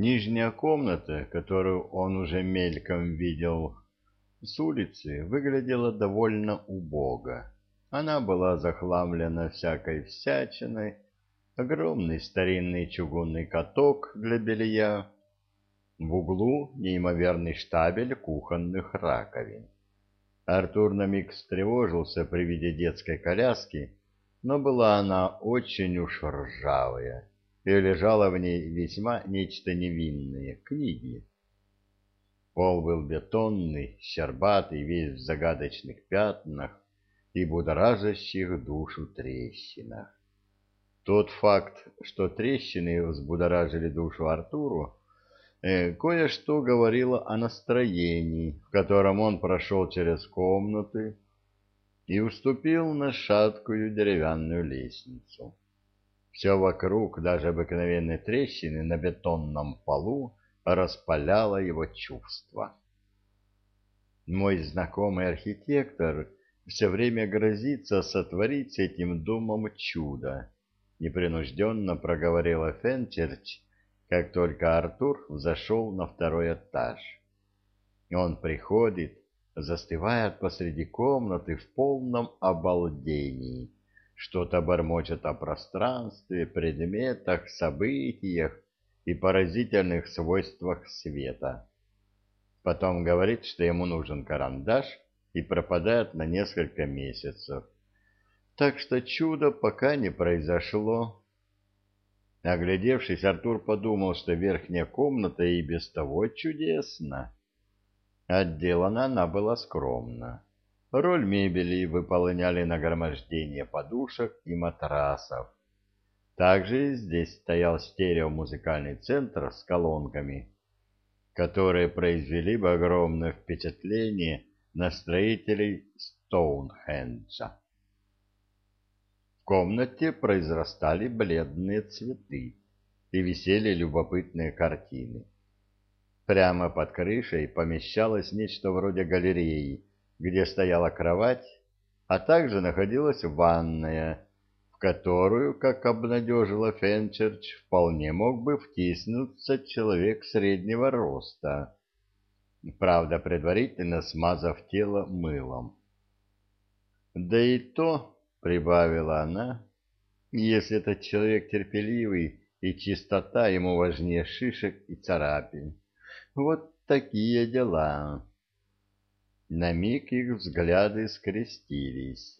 Нижняя комната, которую он уже мельком видел с улицы, выглядела довольно убого. Она была захламлена всякой всячиной, огромный старинный чугунный каток для белья, в углу неимоверный штабель кухонных раковин. Артур на миг встревожился при виде детской коляски, но была она очень уж ржавая, и лежала в ней весьма нечто невинное — книги. Пол был бетонный, щербатый, весь в загадочных пятнах и будоражащих душу трещинах. Тот факт, что трещины взбудоражили душу Артуру, э, кое-что говорило о настроении, в котором он прошел через комнаты и уступил на шаткую деревянную лестницу. Все вокруг, даже обыкновенные трещины на бетонном полу, распаляло его чувства. Мой знакомый архитектор все время грозится сотворить с этим домом чудо, непринужденно проговорила Фенчерч, как только Артур взошел на второй этаж. Он приходит, застывает посреди комнаты в полном обалдении, что-то бормочет о пространстве, предметах, событиях и поразительных свойствах света. Потом говорит, что ему нужен карандаш, и пропадает на несколько месяцев. Так что чудо пока не произошло. Оглядевшись, Артур подумал, что верхняя комната и без того чудесна. Отделана она была скромно. Роль мебели выполняли нагромождение подушек и матрасов. Также здесь стоял стереомузыкальный центр с колонками, которые произвели бы огромное впечатление на строителей Стоунхенджа. В комнате произрастали бледные цветы и висели любопытные картины. Прямо под крышей помещалось нечто вроде галереи, где стояла кровать, а также находилась ванная, в которую, как обнадежила Фенчерч, вполне мог бы втиснуться человек среднего роста, правда, предварительно смазав тело мылом. «Да и то», — прибавила она, — «если этот человек терпеливый, и чистота ему важнее шишек и царапин. Вот такие дела». На миг их взгляды скрестились.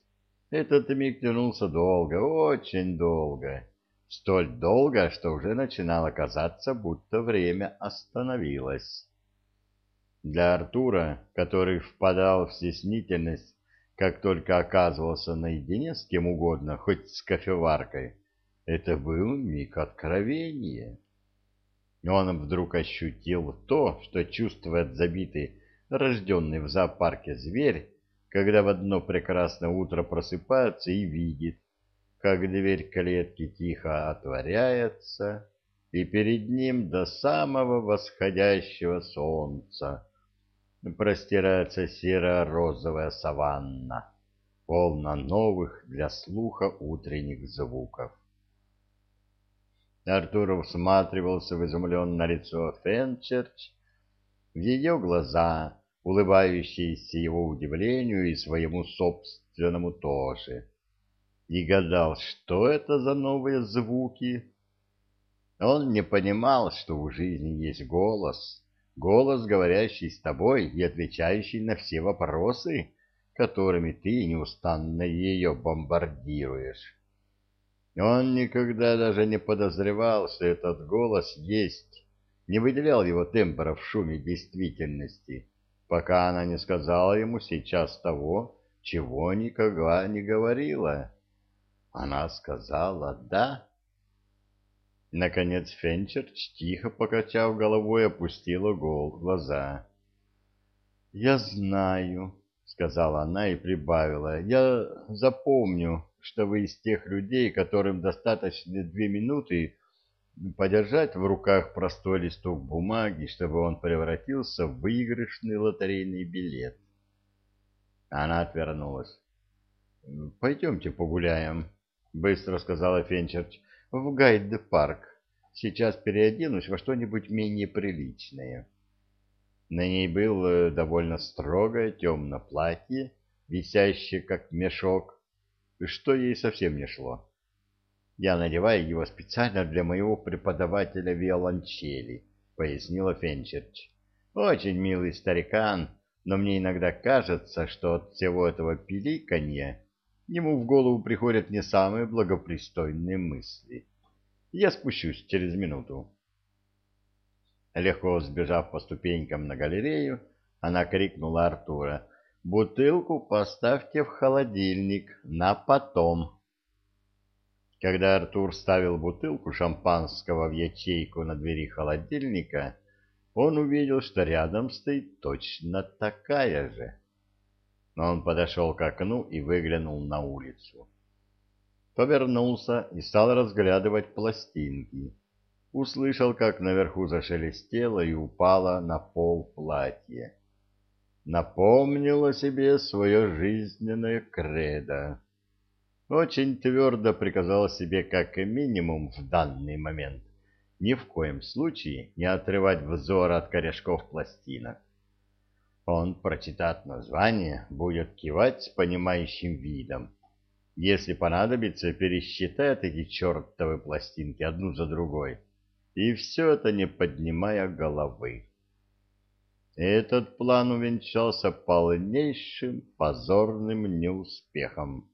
Этот миг тянулся долго, очень долго. Столь долго, что уже начинало казаться, будто время остановилось. Для Артура, который впадал в стеснительность, как только оказывался наедине с кем угодно, хоть с кофеваркой, это был миг откровения. Он вдруг ощутил то, что чувствует забитый рожденный в зоопарке зверь, когда в одно прекрасное утро просыпается и видит, как дверь клетки тихо отворяется, и перед ним до самого восходящего солнца простирается серо-розовая саванна, полна новых для слуха утренних звуков. Артур всматривался в изумленное лицо Фенчерч, в ее глаза, улыбающийся его удивлению и своему собственному тоже, и гадал, что это за новые звуки. Он не понимал, что в жизни есть голос, голос, говорящий с тобой и отвечающий на все вопросы, которыми ты неустанно ее бомбардируешь. Он никогда даже не подозревал, что этот голос есть, не выделял его тембра в шуме действительности, пока она не сказала ему сейчас того, чего никогда не говорила. Она сказала «да». Наконец Фенчерч, тихо покачав головой, опустила гол глаза. «Я знаю», — сказала она и прибавила, — «я запомню, что вы из тех людей, которым достаточно две минуты, подержать в руках простой листок бумаги, чтобы он превратился в выигрышный лотерейный билет. Она отвернулась. «Пойдемте погуляем», — быстро сказала Фенчерч, — «в Гайд-парк. сейчас переоденусь во что-нибудь менее приличное. На ней было довольно строгое темное платье, висящее как мешок, что ей совсем не шло. Я надеваю его специально для моего преподавателя виолончели, пояснила Фенчерч. Очень милый старикан, но мне иногда кажется, что от всего этого пиликанья ему в голову приходят не самые благопристойные мысли. Я спущусь через минуту. Легко сбежав по ступенькам на галерею, она крикнула Артура. «Бутылку поставьте в холодильник на потом». Когда Артур ставил бутылку шампанского в ячейку на двери холодильника, он увидел, что рядом стоит точно такая же. Но он подошел к окну и выглянул на улицу. Повернулся и стал разглядывать пластинки услышал, как наверху зашелестело и упало на пол платье. Напомнила себе свое жизненное кредо. Очень твердо приказал себе как минимум в данный момент ни в коем случае не отрывать взор от корешков пластинок. Он прочитает название, будет кивать с понимающим видом. Если понадобится, пересчитает эти чертовы пластинки одну за другой и все это не поднимая головы. Этот план увенчался полнейшим позорным неуспехом.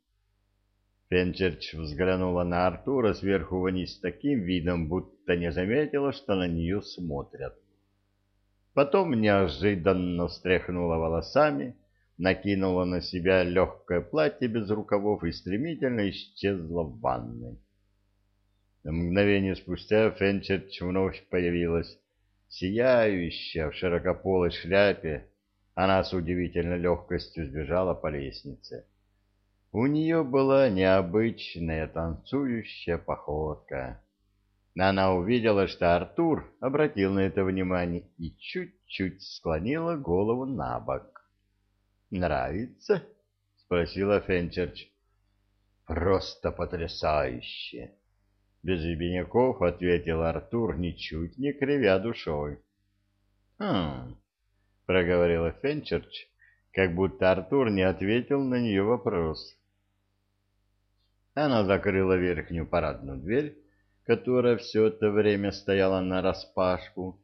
Фенчерч взглянула на Артура сверху вниз таким видом, будто не заметила, что на нее смотрят. Потом неожиданно встряхнула волосами, накинула на себя легкое платье без рукавов и стремительно исчезла в ванной. Мгновение спустя Фенчерч вновь появилась, сияющая в широкополой шляпе. Она с удивительной легкостью сбежала по лестнице. У нее была необычная танцующая походка. Она увидела, что Артур обратил на это внимание и чуть-чуть склонила голову на бок. «Нравится?» — спросила Фенчерч. «Просто потрясающе!» Без обиняков ответил Артур, ничуть не кривя душой. «Хм...» — проговорила Фенчерч, как будто Артур не ответил на нее вопрос. Она закрыла верхнюю парадную дверь, которая все это время стояла нараспашку,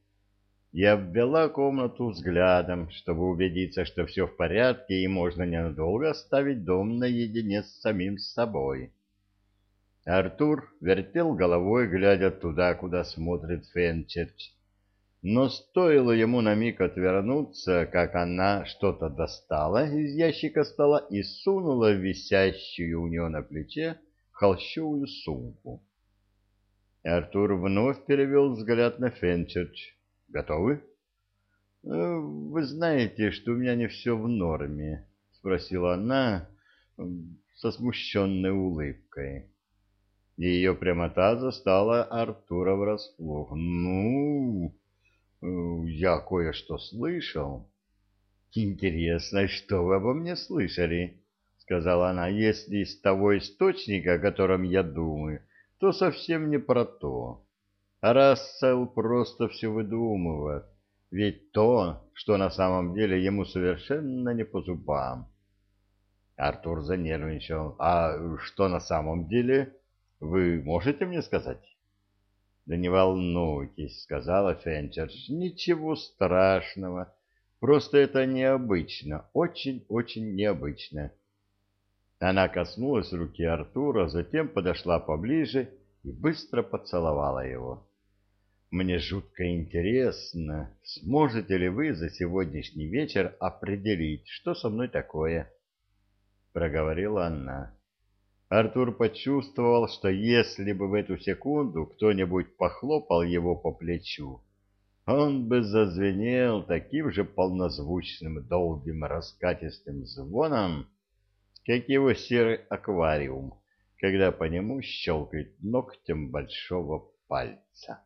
и обвела комнату взглядом, чтобы убедиться, что все в порядке и можно ненадолго оставить дом наедине с самим собой. Артур вертел головой, глядя туда, куда смотрит Фенчерч. Но стоило ему на миг отвернуться, как она что-то достала из ящика стола и сунула в висящую у него на плече холщовую сумку. Артур вновь перевел взгляд на Фенчерч. «Готовы?» «Э, «Вы знаете, что у меня не все в норме», — спросила она со смущенной улыбкой. Ее прямота застала Артура врасплох. «Ну, я кое-что слышал». «Интересно, что вы обо мне слышали?» — сказала она. «Если из того источника, о котором я думаю, то совсем не про то. Рассел просто все выдумывает, ведь то, что на самом деле ему совершенно не по зубам». Артур занервничал. «А что на самом деле?» Вы можете мне сказать? — Да не волнуйтесь, — сказала Фенчерч. — Ничего страшного. Просто это необычно, очень-очень необычно. Она коснулась руки Артура, затем подошла поближе и быстро поцеловала его. «Мне жутко интересно, сможете ли вы за сегодняшний вечер определить, что со мной такое?» — проговорила она. Артур почувствовал, что если бы в эту секунду кто-нибудь похлопал его по плечу, он бы зазвенел таким же полнозвучным долгим раскатистым звоном, как его серый аквариум, когда по нему щелкает ногтем большого пальца.